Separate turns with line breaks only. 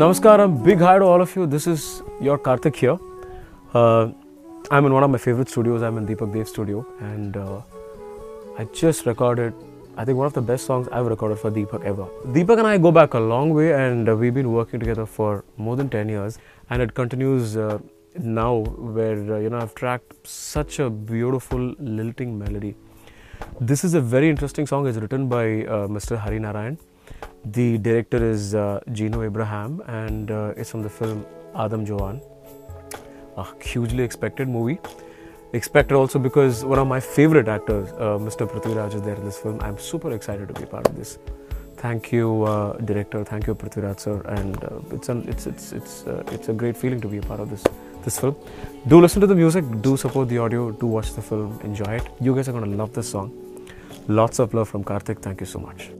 Namaskaram, big hi to all of you. This is your Karthik here. Uh, I'm in one of my favorite studios. I'm in Deepak Dev studio, and uh, I just recorded, I think, one of the best songs I've recorded for Deepak ever. Deepak and I go back a long way, and uh, we've been working together for more than 10 years, and it continues uh, now, where uh, you know I've tracked such a beautiful lilting melody. This is a very interesting song. It's written by uh, Mr. Hari Narayan. The director is uh, Jinu Abraham and uh, it's from the film Adam Joan. A hugely expected movie. Expected also because one of my favorite actors, uh, Mr. Prithviraj, is there in this film. I'm super excited to be part of this. Thank you, uh, director. Thank you, Prithviraj sir. And uh, it's, an, it's, it's, it's, uh, it's a great feeling to be a part of this this film. Do listen to the music, do support the audio, do watch the film, enjoy it. You guys are going to love this song. Lots of love from Karthik. Thank you so much.